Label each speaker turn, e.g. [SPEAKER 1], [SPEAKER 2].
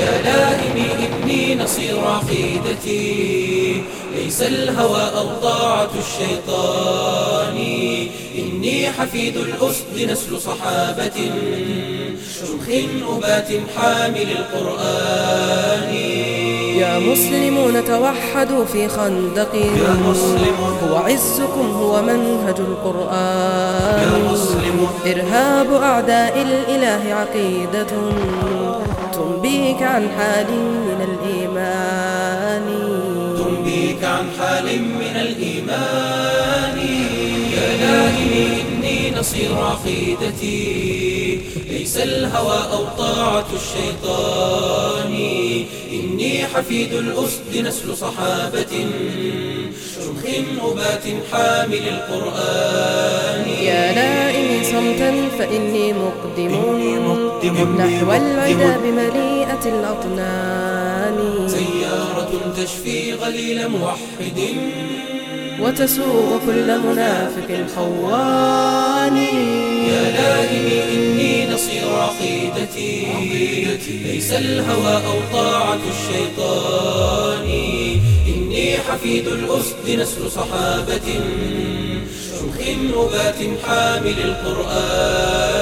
[SPEAKER 1] يا لائمي إني نصير عقيدتي. ليس الهوى أو طاعة الشيطان. إني حفيد الأسد نسل صحابة. شمخ أبات حامل القرآن.
[SPEAKER 2] يا مسلمون توحدوا في خندق.
[SPEAKER 1] يا مسلمون
[SPEAKER 2] هو عزكم هو منهج القرآن.
[SPEAKER 1] يا مسلمون
[SPEAKER 2] إرهاب أعداء الإله عقيدة. تنبيك عن حال من الإيمان.
[SPEAKER 1] تنبيك عن حال من الإيمان. يا لائمي إني نصير عقيدتي. ليس الهوى أو طاعة الشيطان. إني حفيد الأسد نسل صحابة. شمخ أبات حامل القرآن.
[SPEAKER 2] يا لائمي صمتا فإني مقدم,
[SPEAKER 1] إني مقدم
[SPEAKER 2] نحو العدا بمليئة الأطنان.
[SPEAKER 1] سيارة تشفي غليل موحد.
[SPEAKER 2] وتسوق كل منافق خوان
[SPEAKER 1] يا لائمي إني نصير عقيدتي. ليس الهوى أو طاعة الشيطان. إني حفيد الأسد نسل صحابة. شمخ أبات حامل القرآن.